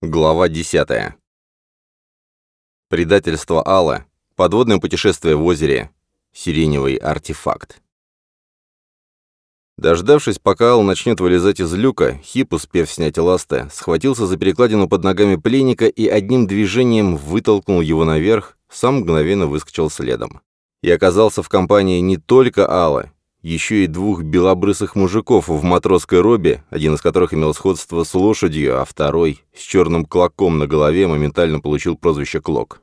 Глава 10. Предательство Алла. Подводное путешествие в озере. Сиреневый артефакт. Дождавшись, пока Ал начнет вылезать из люка, Хип, успев снять ласты, схватился за перекладину под ногами пленника и одним движением вытолкнул его наверх, сам мгновенно выскочил следом. И оказался в компании не только Алла, еще и двух белобрысых мужиков в матросской робе, один из которых имел сходство с лошадью, а второй, с черным клоком на голове, моментально получил прозвище Клок.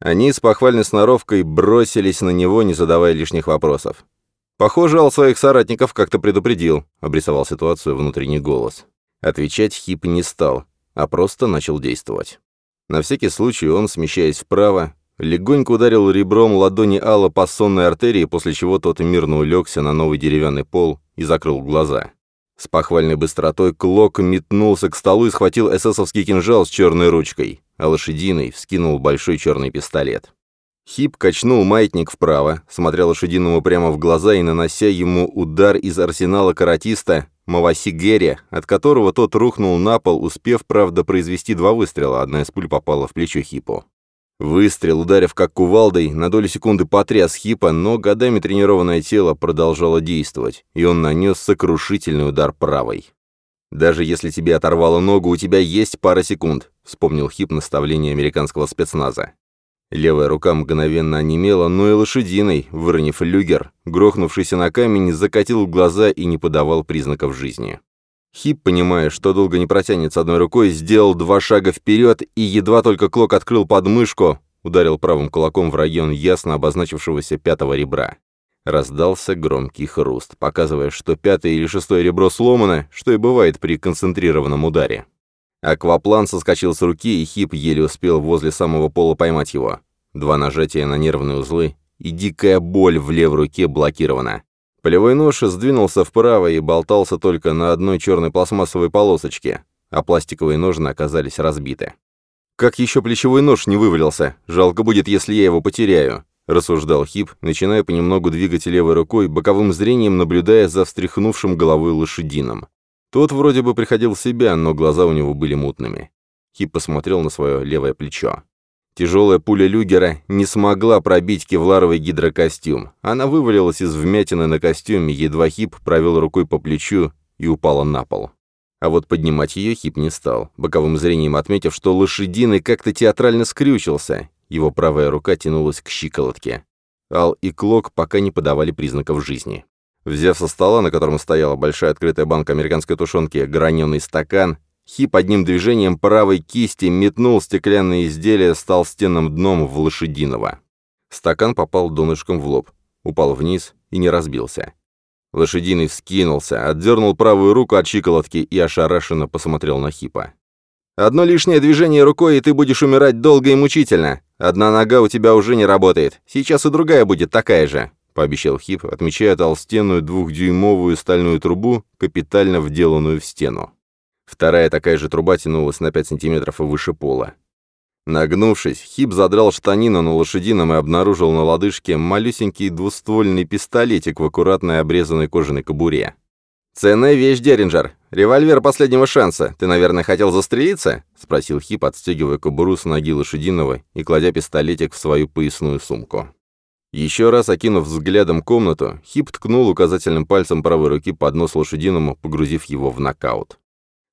Они с похвальной сноровкой бросились на него, не задавая лишних вопросов. «Похоже, Ал своих соратников как-то предупредил», — обрисовал ситуацию внутренний голос. Отвечать Хип не стал, а просто начал действовать. На всякий случай он, смещаясь вправо, Легонько ударил ребром ладони Алла по сонной артерии, после чего тот мирно улегся на новый деревянный пол и закрыл глаза. С похвальной быстротой Клок метнулся к столу и схватил эсэсовский кинжал с черной ручкой, а лошадиный вскинул большой черный пистолет. Хип качнул маятник вправо, смотря лошадиному прямо в глаза и нанося ему удар из арсенала каратиста маваси гери, от которого тот рухнул на пол, успев, правда, произвести два выстрела, одна из пуль попала в плечо Хипу. Выстрел, ударив как кувалдой, на долю секунды потряс Хипа, но годами тренированное тело продолжало действовать, и он нанес сокрушительный удар правой. «Даже если тебе оторвало ногу, у тебя есть пара секунд», — вспомнил Хип наставление американского спецназа. Левая рука мгновенно онемела, но и лошадиной, выронив люгер, грохнувшийся на камень, закатил глаза и не подавал признаков жизни. Хип, понимая, что долго не протянет с одной рукой, сделал два шага вперед и, едва только Клок открыл подмышку, ударил правым кулаком в район ясно обозначившегося пятого ребра. Раздался громкий хруст, показывая, что пятое или шестое ребро сломано, что и бывает при концентрированном ударе. Акваплан соскочил с руки, и Хип еле успел возле самого пола поймать его. Два нажатия на нервные узлы, и дикая боль в левой руке блокирована. Полевой нож сдвинулся вправо и болтался только на одной черной пластмассовой полосочке, а пластиковые ножны оказались разбиты. «Как еще плечевой нож не вывалился? Жалко будет, если я его потеряю», — рассуждал Хип, начиная понемногу двигать левой рукой, боковым зрением наблюдая за встряхнувшим головой лошадином. Тот вроде бы приходил в себя, но глаза у него были мутными. Хип посмотрел на свое левое плечо. Тяжелая пуля люгера не смогла пробить кевларовый гидрокостюм. Она вывалилась из вмятины на костюме, едва Хип провел рукой по плечу и упала на пол. А вот поднимать ее Хип не стал, боковым зрением отметив, что лошадиный как-то театрально скрючился. Его правая рука тянулась к щиколотке. Ал и Клок пока не подавали признаков жизни. Взяв со стола, на котором стояла большая открытая банка американской тушенки, граненый стакан, Хип одним движением правой кисти метнул стеклянное изделие с толстенным дном в лошадиного. Стакан попал донышком в лоб, упал вниз и не разбился. Лошадиный вскинулся, отдернул правую руку от щиколотки и ошарашенно посмотрел на Хипа. «Одно лишнее движение рукой, и ты будешь умирать долго и мучительно. Одна нога у тебя уже не работает. Сейчас и другая будет такая же», — пообещал Хип, отмечая толстенную двухдюймовую стальную трубу, капитально вделанную в стену. Вторая такая же труба тянулась на 5 сантиметров выше пола. Нагнувшись, Хип задрал штанину на лошадином и обнаружил на лодыжке малюсенький двуствольный пистолетик в аккуратной обрезанной кожаной кобуре. «Ценная вещь, Дерринджер. Револьвер последнего шанса. Ты, наверное, хотел застрелиться?» — спросил Хип, отстегивая кобуру с ноги лошадиного и кладя пистолетик в свою поясную сумку. Еще раз окинув взглядом комнату, Хип ткнул указательным пальцем правой руки под нос лошадиному, погрузив его в нокаут.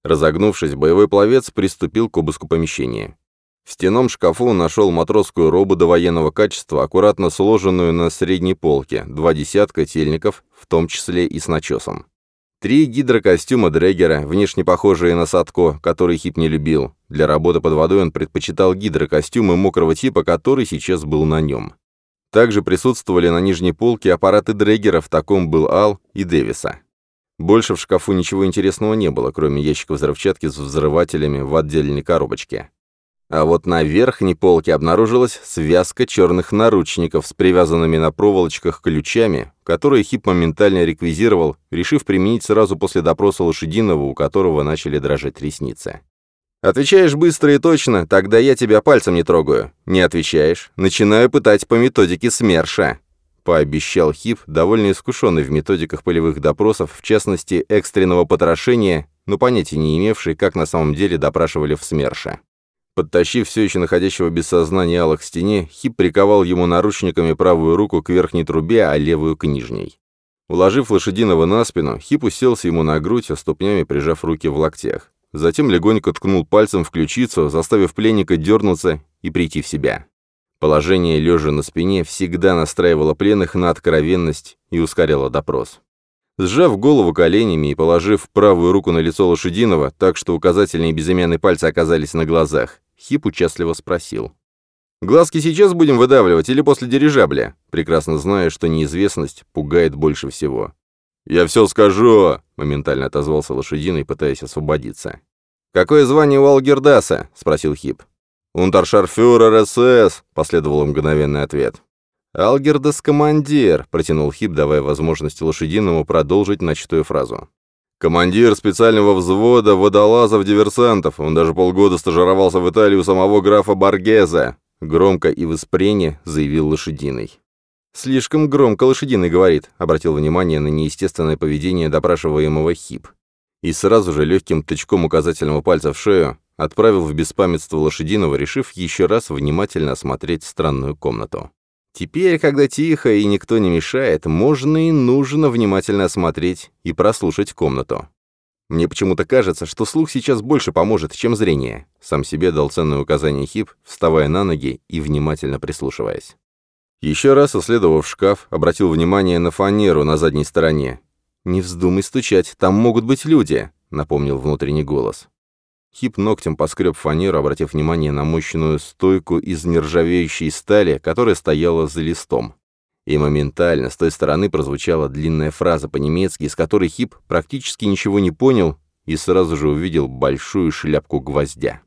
Разогнувшись, боевой пловец приступил к обыску помещения. В стенном шкафу нашел матросскую робу до военного качества, аккуратно сложенную на средней полке, два десятка тельников, в том числе и с начесом. Три гидрокостюма Дрегера, внешне похожие на Садко, который Хип не любил. Для работы под водой он предпочитал гидрокостюмы мокрого типа, который сейчас был на нем. Также присутствовали на нижней полке аппараты Дрегера, в таком был Ал и Дэвиса. Больше в шкафу ничего интересного не было, кроме ящика взрывчатки с взрывателями в отдельной коробочке. А вот на верхней полке обнаружилась связка черных наручников с привязанными на проволочках ключами, которые Хип моментально реквизировал, решив применить сразу после допроса лошадиного, у которого начали дрожать ресницы. «Отвечаешь быстро и точно, тогда я тебя пальцем не трогаю. Не отвечаешь, начинаю пытать по методике СМЕРШа», пообещал Хип, довольно искушенный в методиках полевых допросов, в частности, экстренного потрошения, но понятия не имевший, как на самом деле допрашивали в СМЕРШе. Подтащив все еще находящегося без сознания Алла к стене, Хип приковал ему наручниками правую руку к верхней трубе, а левую к нижней. Уложив лошадиного на спину, Хип уселся ему на грудь, а ступнями прижав руки в локтях. Затем легонько ткнул пальцем в ключицу, заставив пленника дернуться и прийти в себя. Положение лежа на спине всегда настраивало пленных на откровенность и ускоряло допрос. Сжав голову коленями и положив правую руку на лицо лошадиного, так что указательные и безымянные пальцы оказались на глазах, Хип участливо спросил. «Глазки сейчас будем выдавливать или после дирижабля?» прекрасно зная, что неизвестность пугает больше всего. «Я все скажу!» — моментально отозвался лошадиный, пытаясь освободиться. «Какое звание у Алгердаса?» — спросил Хип. «Унтершарфюрер СС», — последовал мгновенный ответ. «Алгердас командир», — протянул Хип, давая возможность лошадиному продолжить начатую фразу. «Командир специального взвода водолазов-диверсантов. Он даже полгода стажировался в Италии у самого графа Боргезе», — громко и выспренне заявил лошадиный. «Слишком громко лошадиный говорит», — обратил внимание на неестественное поведение допрашиваемого Хип. И сразу же легким тычком указательного пальца в шею отправил в беспамятство лошадиного, решив еще раз внимательно осмотреть странную комнату. Теперь, когда тихо и никто не мешает, можно и нужно внимательно осмотреть и прослушать комнату. Мне почему-то кажется, что слух сейчас больше поможет, чем зрение. Сам себе дал ценное указание Хип, вставая на ноги и внимательно прислушиваясь. Еще раз, исследовав шкаф, обратил внимание на фанеру на задней стороне. «Не вздумай стучать, там могут быть люди», — напомнил внутренний голос. Хип ногтем поскреб фанеру, обратив внимание на мощную стойку из нержавеющей стали, которая стояла за листом. И моментально с той стороны прозвучала длинная фраза по-немецки, из которой Хип практически ничего не понял и сразу же увидел большую шляпку гвоздя.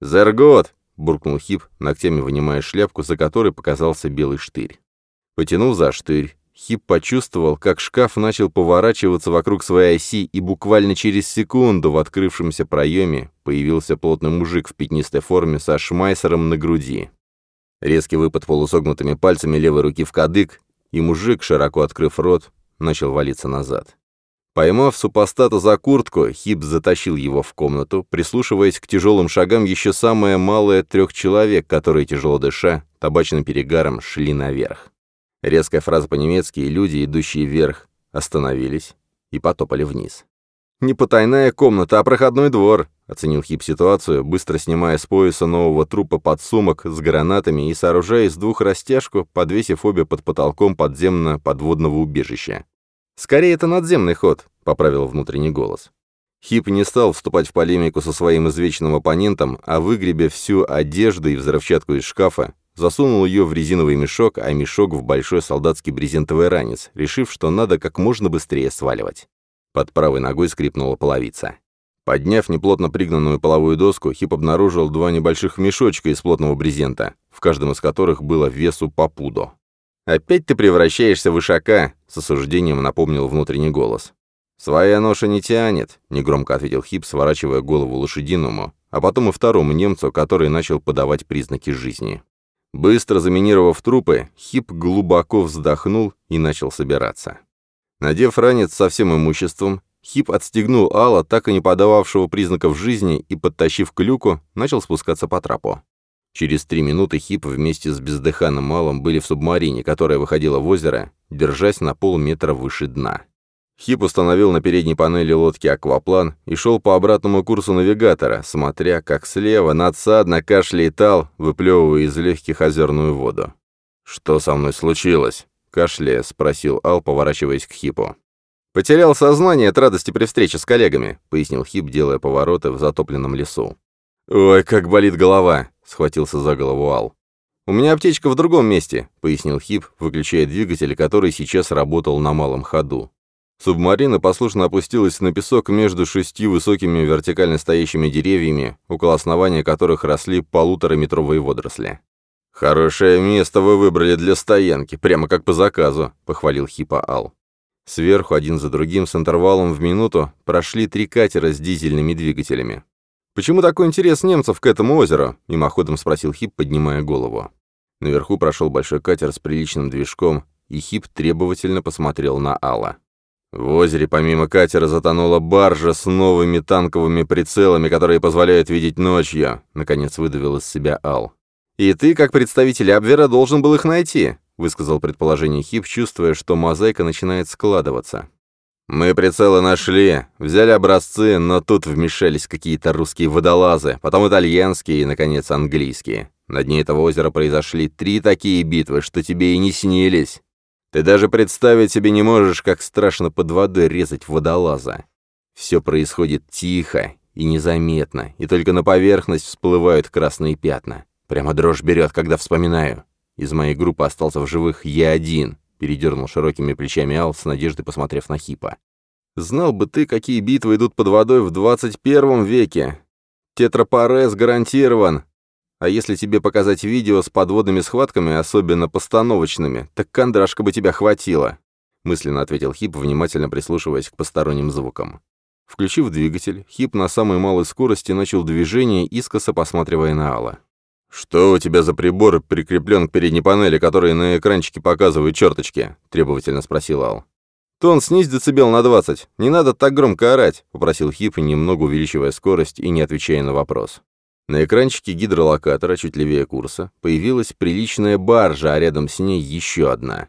«Sehr gut!» — буркнул Хип, ногтями вынимая шляпку, за которой показался белый штырь. Потянув за штырь, Хип почувствовал, как шкаф начал поворачиваться вокруг своей оси, и буквально через секунду в открывшемся проеме появился плотный мужик в пятнистой форме со шмайсером на груди. Резкий выпад полусогнутыми пальцами левой руки в кадык, и мужик, широко открыв рот, начал валиться назад. Поймав супостата за куртку, Хип затащил его в комнату, прислушиваясь к тяжелым шагам еще самое малое трех человек, которые, тяжело дыша, табачным перегаром шли наверх. Резкая фраза по-немецки, и люди, идущие вверх, остановились и потопали вниз. «Не потайная комната, а проходной двор», — оценил Хип ситуацию, быстро снимая с пояса нового трупа подсумок с гранатами и сооружая из двух растяжку, подвесив обе под потолком подземно-подводного убежища. «Скорее, это надземный ход», — поправил внутренний голос. Хип не стал вступать в полемику со своим извечным оппонентом, а выгребя всю одежду и взрывчатку из шкафа, засунул ее в резиновый мешок, а мешок в большой солдатский брезентовый ранец, решив, что надо как можно быстрее сваливать. Под правой ногой скрипнула половица. Подняв неплотно пригнанную половую доску, Хип обнаружил два небольших мешочка из плотного брезента, в каждом из которых было весу по пуду. «Опять ты превращаешься в ишака», — с осуждением напомнил внутренний голос. «Своя ноша не тянет», — негромко ответил Хип, сворачивая голову лошадиному, а потом и второму немцу, который начал подавать признаки жизни. Быстро заминировав трупы, Хип глубоко вздохнул и начал собираться. Надев ранец со всем имуществом, Хип отстегнул Алла, так и не подававшего признаков жизни, и, подтащив к люку, начал спускаться по трапу. Через три минуты Хип вместе с бездыханным Аллом были в субмарине, которая выходила в озеро, держась на полметра выше дна. Хип установил на передней панели лодки акваплан и шел по обратному курсу навигатора, смотря, как слева надсадно кашляет Ал, выплевывая из легких озерную воду. «Что со мной случилось?» — кашляя, спросил Ал, поворачиваясь к Хипу. «Потерял сознание от радости при встрече с коллегами», — пояснил Хип, делая повороты в затопленном лесу. «Ой, как болит голова!» — схватился за голову Ал. «У меня аптечка в другом месте», — пояснил Хип, выключая двигатель, который сейчас работал на малом ходу. Субмарина послушно опустилась на песок между шестью высокими вертикально стоящими деревьями, около основания которых росли полутораметровые водоросли. «Хорошее место вы выбрали для стоянки, прямо как по заказу», — похвалил Хипа Ал. Сверху, один за другим, с интервалом в минуту, прошли три катера с дизельными двигателями. «Почему такой интерес немцев к этому озеру?» — мимоходом спросил Хип, поднимая голову. Наверху прошел большой катер с приличным движком, и Хип требовательно посмотрел на Алла. В озере помимо катера затонула баржа с новыми танковыми прицелами, которые позволяют видеть ночью, наконец выдавил из себя Ал. И ты, как представитель Абвера, должен был их найти, высказал предположение Хип, чувствуя, что мозаика начинает складываться. «Мы прицелы нашли, взяли образцы, но тут вмешались какие-то русские водолазы, потом итальянские и, наконец, английские. На дне этого озера произошли три такие битвы, что тебе и не снились. Ты даже представить себе не можешь, как страшно под водой резать водолаза. Все происходит тихо и незаметно, и только на поверхность всплывают красные пятна. Прямо дрожь берет, когда вспоминаю. Из моей группы остался в живых я один, передернул широкими плечами Ал, с надеждой посмотрев на Хипа. «Знал бы ты, какие битвы идут под водой в 21 веке. Тетрапорез гарантирован. А если тебе показать видео с подводными схватками, особенно постановочными, так кондрашка бы тебя хватило», — мысленно ответил Хип, внимательно прислушиваясь к посторонним звукам. Включив двигатель, Хип на самой малой скорости начал движение, искоса посматривая на Алла. «Что у тебя за прибор прикреплен к передней панели, который на экранчике показывает черточки?» — требовательно спросил Ал. «Тон, снизь децибел на 20. Не надо так громко орать», — попросил Хип, немного увеличивая скорость и не отвечая на вопрос. На экранчике гидролокатора, чуть левее курса, появилась приличная баржа, а рядом с ней еще одна.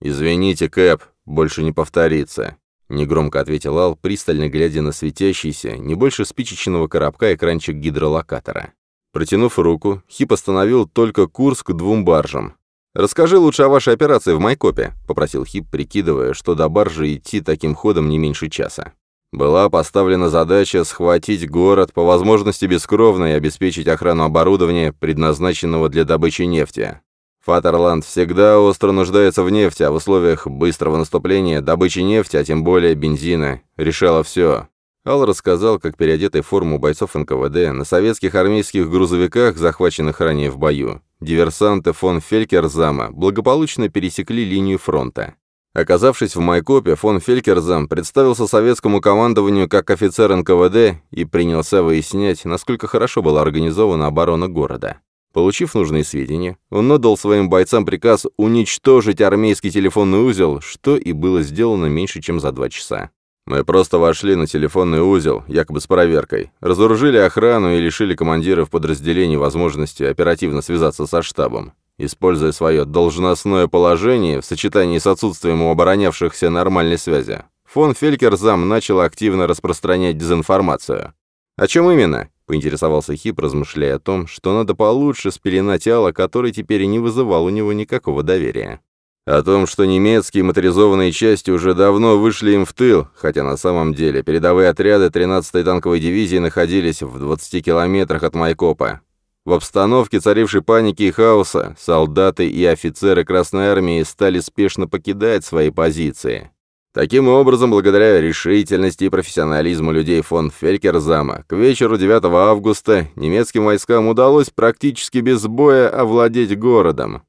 «Извините, Кэп, больше не повторится», — негромко ответил Ал, пристально глядя на светящийся, не больше спичечного коробка экранчик гидролокатора. Протянув руку, Хип остановил только курс к двум баржам. «Расскажи лучше о вашей операции в Майкопе», — попросил Хип, прикидывая, что до баржи идти таким ходом не меньше часа. Была поставлена задача схватить город, по возможности бескровно, и обеспечить охрану оборудования, предназначенного для добычи нефти. Фатерланд всегда остро нуждается в нефти, а в условиях быстрого наступления добычи нефти, а тем более бензина, решала все. Ал рассказал, как переодетый в форму бойцов НКВД на советских армейских грузовиках, захваченных ранее в бою, диверсанты фон Фелькерзама благополучно пересекли линию фронта. Оказавшись в Майкопе, фон Фелькерзам представился советскому командованию как офицер НКВД и принялся выяснять, насколько хорошо была организована оборона города. Получив нужные сведения, он отдал своим бойцам приказ уничтожить армейский телефонный узел, что и было сделано меньше, чем за два часа. Мы просто вошли на телефонный узел, якобы с проверкой, разоружили охрану и лишили командиров подразделений возможности оперативно связаться со штабом. Используя свое должностное положение в сочетании с отсутствием у оборонявшихся нормальной связи, фон Фелькерзам начал активно распространять дезинформацию. «О чем именно?» — поинтересовался Хип, размышляя о том, что надо получше спеленать Алла, который теперь и не вызывал у него никакого доверия. О том, что немецкие моторизованные части уже давно вышли им в тыл, хотя на самом деле передовые отряды 13-й танковой дивизии находились в 20 километрах от Майкопа. В обстановке царившей паники и хаоса солдаты и офицеры Красной Армии стали спешно покидать свои позиции. Таким образом, благодаря решительности и профессионализму людей фон Фелькерзама, к вечеру 9 августа немецким войскам удалось практически без боя овладеть городом.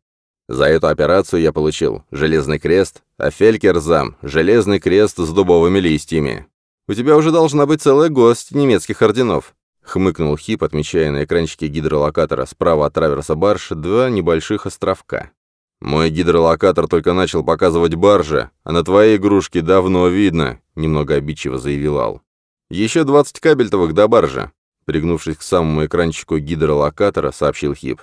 За эту операцию я получил Железный Крест, а Фелькерзам — Железный Крест с дубовыми листьями. У тебя уже должна быть целая горсть немецких орденов. Хмыкнул Хип, отмечая на экранчике гидролокатора справа от траверса барж два небольших островка. «Мой гидролокатор только начал показывать баржи, а на твоей игрушке давно видно», — немного обидчиво заявил Ал. «Еще двадцать кабельтовых до баржи», — пригнувшись к самому экранчику гидролокатора, сообщил Хип.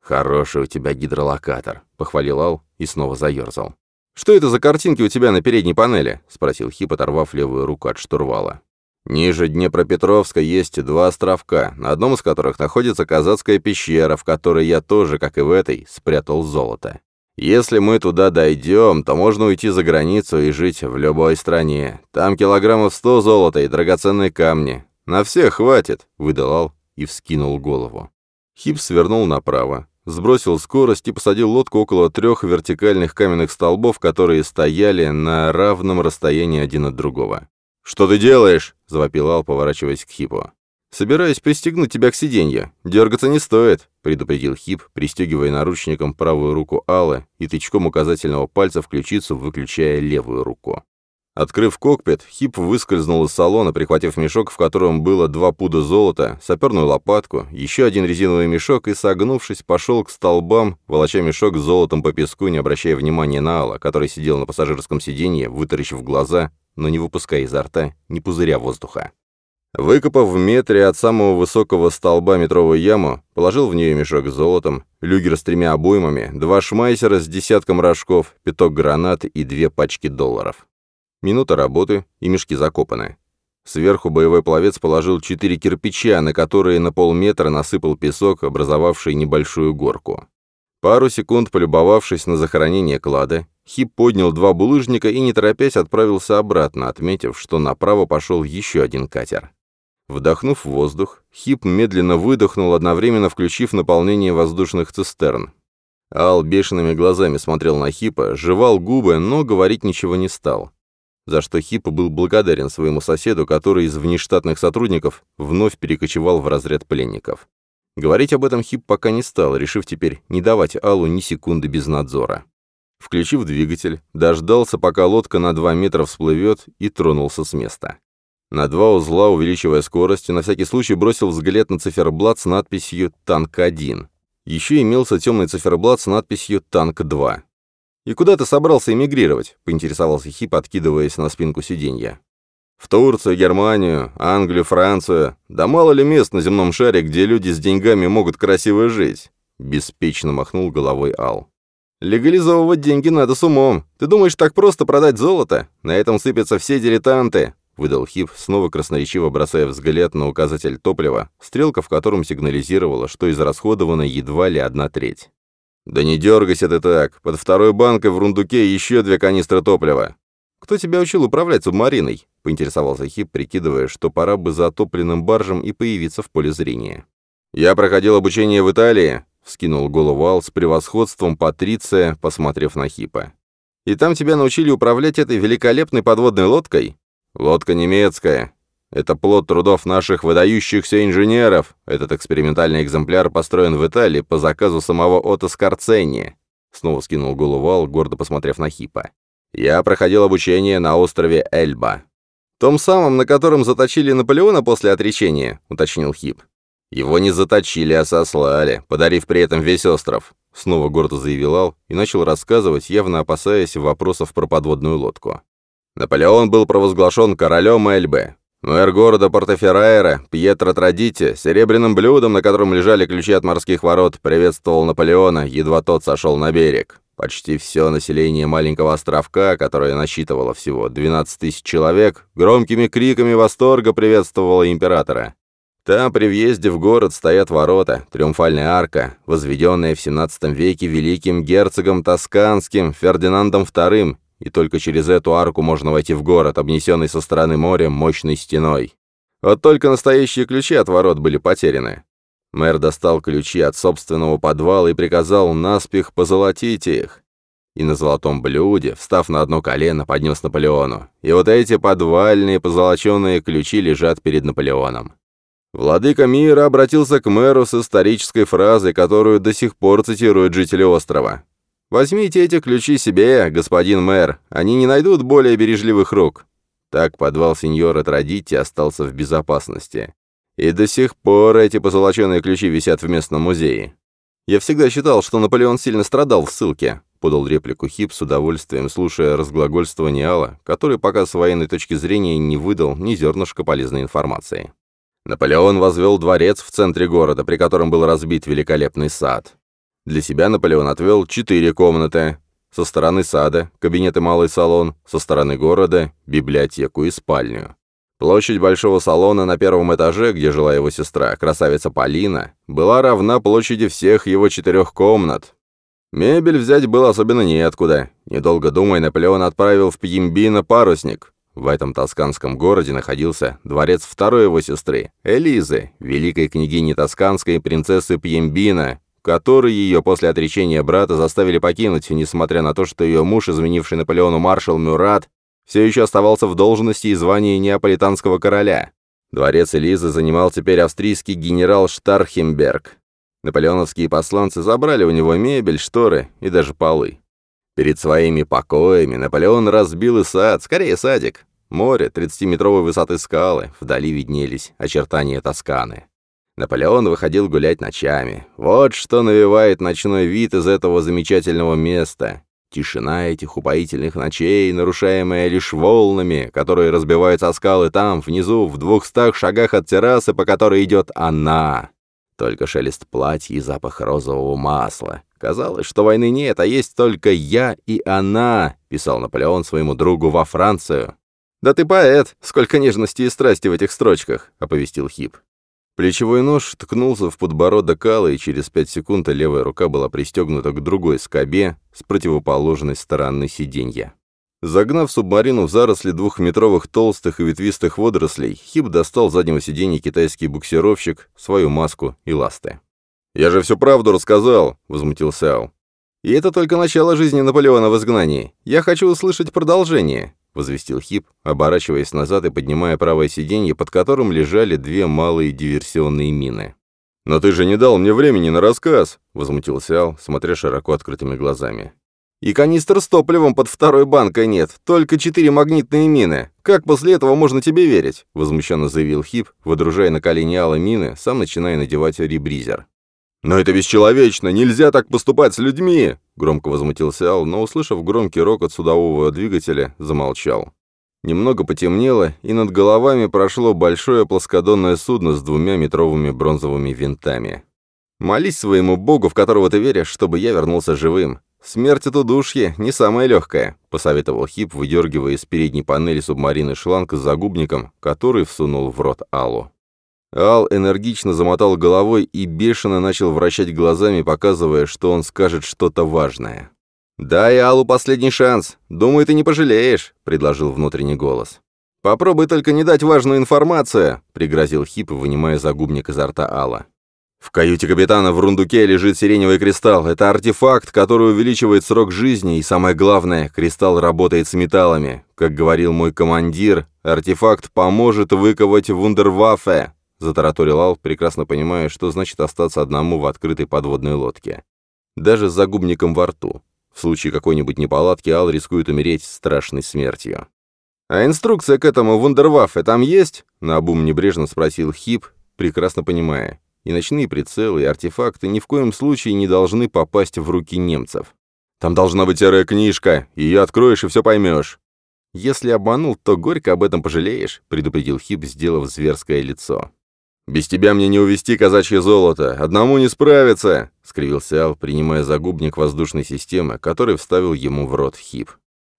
«Хороший у тебя гидролокатор», — похвалил Ал и снова заерзал. «Что это за картинки у тебя на передней панели?» — спросил Хип, оторвав левую руку от штурвала. «Ниже Днепропетровска есть два островка, на одном из которых находится казацкая пещера, в которой я тоже, как и в этой, спрятал золото. Если мы туда дойдем, то можно уйти за границу и жить в любой стране. Там килограммов сто золота и драгоценные камни. На всех хватит», — выдал Ал и вскинул голову. Хип свернул направо, сбросил скорость и посадил лодку около трех вертикальных каменных столбов, которые стояли на равном расстоянии один от другого. «Что ты делаешь?» — завопил Ал, поворачиваясь к Хипу. «Собираюсь пристегнуть тебя к сиденью. Дергаться не стоит», — предупредил Хип, пристегивая наручником правую руку Ала и тычком указательного пальца в ключицу, выключая левую руку. Открыв кокпит, Хип выскользнул из салона, прихватив мешок, в котором было два пуда золота, саперную лопатку, еще один резиновый мешок и, согнувшись, пошел к столбам, волоча мешок с золотом по песку, не обращая внимания на Ала, который сидел на пассажирском сиденье, вытаращив глаза, но не выпуская изо рта ни пузыря воздуха. Выкопав в метре от самого высокого столба метровую яму, положил в нее мешок с золотом, люгер с тремя обоймами, два шмайсера с десятком рожков, пяток гранат и две пачки долларов. Минута работы, и мешки закопаны. Сверху боевой пловец положил четыре кирпича, на которые на полметра насыпал песок, образовавший небольшую горку. Пару секунд полюбовавшись на захоронение клада, Хип поднял два булыжника и, не торопясь, отправился обратно, отметив, что направо пошел еще один катер. Вдохнув воздух, Хип медленно выдохнул, одновременно включив наполнение воздушных цистерн. Ал бешеными глазами смотрел на Хипа, жевал губы, но говорить ничего не стал за что Хиппо был благодарен своему соседу, который из внештатных сотрудников вновь перекочевал в разряд пленников. Говорить об этом Хип пока не стал, решив теперь не давать Аллу ни секунды без надзора. Включив двигатель, дождался, пока лодка на 2 метра всплывет, и тронулся с места. На два узла, увеличивая скорость, на всякий случай бросил взгляд на циферблат с надписью «Танк-1». Еще имелся темный циферблат с надписью «Танк-2». «И куда ты собрался эмигрировать?» — поинтересовался Хип, откидываясь на спинку сиденья. «В Турцию, Германию, Англию, Францию. Да мало ли мест на земном шаре, где люди с деньгами могут красиво жить?» — беспечно махнул головой Ал. «Легализовывать деньги надо с умом. Ты думаешь, так просто продать золото? На этом сыпятся все дилетанты», — выдал Хип, снова красноречиво бросая взгляд на указатель топлива, стрелка в котором сигнализировала, что израсходована едва ли одна треть. «Да не дергайся ты так. Под второй банкой в рундуке еще две канистры топлива». «Кто тебя учил управлять субмариной?» — поинтересовался Хип, прикидывая, что пора бы за отопленным баржем и появиться в поле зрения. «Я проходил обучение в Италии», — вскинул голову Ал с превосходством Патриция, посмотрев на Хипа. «И там тебя научили управлять этой великолепной подводной лодкой?» «Лодка немецкая. Это плод трудов наших выдающихся инженеров. Этот экспериментальный экземпляр построен в Италии по заказу самого Отто Скорцени. Снова скинул голову Ал, гордо посмотрев на Хипа. Я проходил обучение на острове Эльба. «Том самом, на котором заточили Наполеона после отречения», — уточнил Хип. «Его не заточили, а сослали, подарив при этом весь остров», — снова гордо заявил Ал и начал рассказывать, явно опасаясь вопросов про подводную лодку. Наполеон был провозглашен королем Эльбы. Мэр города Портоферраера, Пьетро Традити, серебряным блюдом, на котором лежали ключи от морских ворот, приветствовал Наполеона, едва тот сошел на берег. Почти все население маленького островка, которое насчитывало всего 12 тысяч человек, громкими криками восторга приветствовало императора. Там при въезде в город стоят ворота, триумфальная арка, возведенная в 17 веке великим герцогом Тосканским Фердинандом II и только через эту арку можно войти в город, обнесенный со стороны моря мощной стеной. Вот только настоящие ключи от ворот были потеряны. Мэр достал ключи от собственного подвала и приказал наспех позолотить их. И на золотом блюде, встав на одно колено, поднес Наполеону. И вот эти подвальные позолоченные ключи лежат перед Наполеоном. Владыка мира обратился к мэру с исторической фразой, которую до сих пор цитируют жители острова. Возьмите эти ключи себе, господин мэр, они не найдут более бережливых рук». Так подвал сеньора Традити остался в безопасности. И до сих пор эти позолоченные ключи висят в местном музее. «Я всегда считал, что Наполеон сильно страдал в ссылке», — подал реплику Хип с удовольствием, слушая разглагольствование Алла, который пока с военной точки зрения не выдал ни зернышка полезной информации. Наполеон возвел дворец в центре города, при котором был разбит великолепный сад. Для себя Наполеон отвел четыре комнаты. Со стороны сада, кабинет и малый салон, со стороны города, библиотеку и спальню. Площадь большого салона на первом этаже, где жила его сестра, красавица Полина, была равна площади всех его четырех комнат. Мебель взять было особенно неоткуда. Недолго думая, Наполеон отправил в Пьембино парусник. В этом тосканском городе находился дворец второй его сестры, Элизы, великой княгини тосканской принцессы Пьембина, которые ее после отречения брата заставили покинуть, несмотря на то, что ее муж, изменивший Наполеону маршал Мюрат, все еще оставался в должности и звании неаполитанского короля. Дворец Элизы занимал теперь австрийский генерал Штархемберг. Наполеоновские посланцы забрали у него мебель, шторы и даже полы. Перед своими покоями Наполеон разбил и сад, скорее садик. Море, 30-метровой высоты скалы, вдали виднелись очертания Тосканы. Наполеон выходил гулять ночами. Вот что навевает ночной вид из этого замечательного места. Тишина этих упоительных ночей, нарушаемая лишь волнами, которые разбиваются о скалы там, внизу, в двухстах шагах от террасы, по которой идет она. Только шелест платья и запах розового масла. Казалось, что войны нет, а есть только я и она, писал Наполеон своему другу во Францию. «Да ты поэт! Сколько нежности и страсти в этих строчках!» — оповестил Хип. Плечевой нож ткнулся в подбородок Аллы, и через пять секунд левая рука была пристегнута к другой скобе с противоположной стороны сиденья. Загнав субмарину в заросли двухметровых толстых и ветвистых водорослей, Хип достал с заднего сиденья китайский буксировщик, свою маску и ласты. «Я же всю правду рассказал», — возмутился Ал. «И это только начало жизни Наполеона в изгнании. Я хочу услышать продолжение. — возвестил Хип, оборачиваясь назад и поднимая правое сиденье, под которым лежали две малые диверсионные мины. «Но ты же не дал мне времени на рассказ!» — возмутился Ал, смотря широко открытыми глазами. «И канистр с топливом под второй банкой нет, только четыре магнитные мины. Как после этого можно тебе верить?» — возмущенно заявил Хип, выдружая на колени Алла мины, сам начиная надевать ребризер. «Но это бесчеловечно! Нельзя так поступать с людьми!» Громко возмутился Ал, но, услышав громкий рокот судового двигателя, замолчал. Немного потемнело, и над головами прошло большое плоскодонное судно с двумя метровыми бронзовыми винтами. «Молись своему богу, в которого ты веришь, чтобы я вернулся живым. Смерть от удушья не самая легкая», — посоветовал Хип, выдергивая из передней панели субмарины шланг с загубником, который всунул в рот Аллу. Ал энергично замотал головой и бешено начал вращать глазами, показывая, что он скажет что-то важное. «Дай Аллу последний шанс. Думаю, ты не пожалеешь», — предложил внутренний голос. «Попробуй только не дать важную информацию», — пригрозил Хип, вынимая загубник изо рта Алла. В каюте капитана в рундуке лежит сиреневый кристалл. Это артефакт, который увеличивает срок жизни, и самое главное, кристалл работает с металлами. Как говорил мой командир, артефакт поможет выковать вундерваффе, затараторил Ал, прекрасно понимая, что значит остаться одному в открытой подводной лодке. Даже с загубником во рту. В случае какой-нибудь неполадки Ал рискует умереть страшной смертью. «А инструкция к этому вундерваффе там есть?» — наобум небрежно спросил Хип, прекрасно понимая. И ночные прицелы, и артефакты ни в коем случае не должны попасть в руки немцев. «Там должна быть серая книжка, ее откроешь и все поймешь». «Если обманул, то горько об этом пожалеешь», — предупредил Хип, сделав зверское лицо. «Без тебя мне не увести казачье золото! Одному не справиться!» — скривился Ал, принимая загубник воздушной системы, который вставил ему в рот Хип.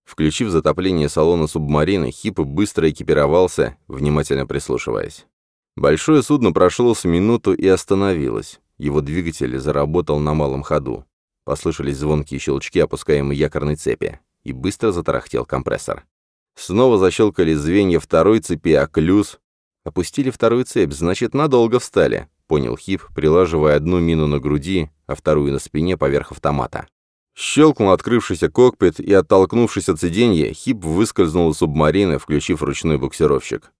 Включив затопление салона субмарины, Хип быстро экипировался, внимательно прислушиваясь. Большое судно прошло с минуту и остановилось. Его двигатель заработал на малом ходу. Послышались звонкие щелчки опускаемой якорной цепи, и быстро затарахтел компрессор. Снова защелкали звенья второй цепи, а клюз «Опустили вторую цепь, значит, надолго встали», — понял Хип, прилаживая одну мину на груди, а вторую на спине поверх автомата. Щелкнул открывшийся кокпит, и, оттолкнувшись от сиденья, Хип выскользнул из субмарины, включив ручной буксировщик.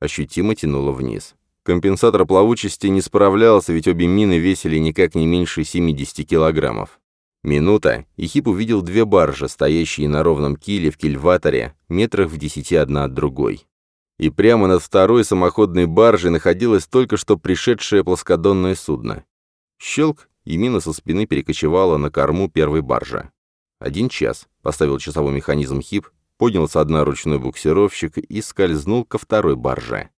Ощутимо тянуло вниз. Компенсатор плавучести не справлялся, ведь обе мины весили никак не меньше 70 килограммов. Минута, и Хип увидел две баржи, стоящие на ровном киле в кильваторе, метрах в десяти одна от другой и прямо над второй самоходной баржей находилось только что пришедшее плоскодонное судно. Щелк, и мина со спины перекочевала на корму первой баржи. Один час, поставил часовой механизм хип, поднялся ручной буксировщик и скользнул ко второй барже.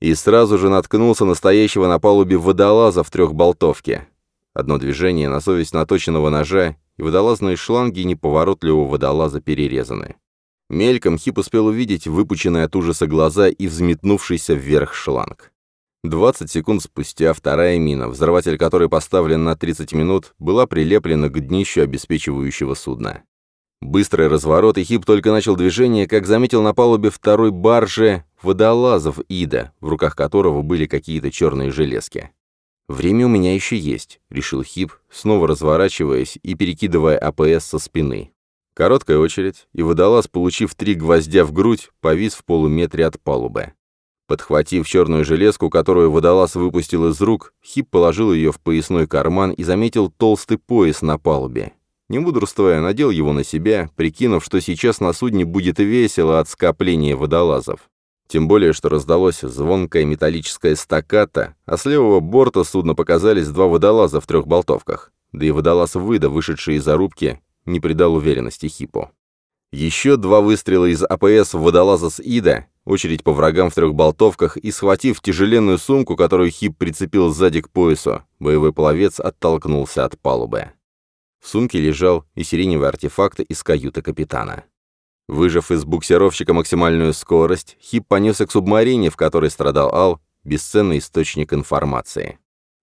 И сразу же наткнулся настоящего на палубе водолаза в трехболтовке. Одно движение на совесть наточенного ножа, и водолазные шланги неповоротливого водолаза перерезаны. Мельком Хип успел увидеть выпученные от ужаса глаза и взметнувшийся вверх шланг. 20 секунд спустя вторая мина, взрыватель которой поставлен на 30 минут, была прилеплена к днищу обеспечивающего судна. Быстрый разворот, и Хип только начал движение, как заметил на палубе второй баржи водолазов Ида, в руках которого были какие-то черные железки. «Время у меня еще есть», — решил Хип, снова разворачиваясь и перекидывая АПС со спины. Короткая очередь, и водолаз, получив три гвоздя в грудь, повис в полуметре от палубы. Подхватив черную железку, которую водолаз выпустил из рук, Хип положил ее в поясной карман и заметил толстый пояс на палубе. Не мудрствуя, надел его на себя, прикинув, что сейчас на судне будет весело от скопления водолазов. Тем более, что раздалось звонкое металлическое стаката, а с левого борта судна показались два водолаза в трех болтовках. Да и водолаз выда, вышедший из зарубки, не придал уверенности Хипу. Еще два выстрела из АПС в водолаза с Ида, очередь по врагам в трех болтовках и, схватив тяжеленную сумку, которую Хип прицепил сзади к поясу, боевой половец оттолкнулся от палубы. В сумке лежал и сиреневый артефакт из каюты капитана. Выжав из буксировщика максимальную скорость, Хип понесся к субмарине, в которой страдал Ал, бесценный источник информации.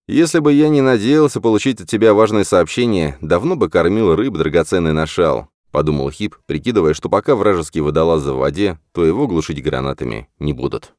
«Если бы я не надеялся получить от тебя важное сообщение, давно бы кормил рыб драгоценный нашал», — подумал Хип, прикидывая, что пока вражеские водолазы в воде, то его глушить гранатами не будут.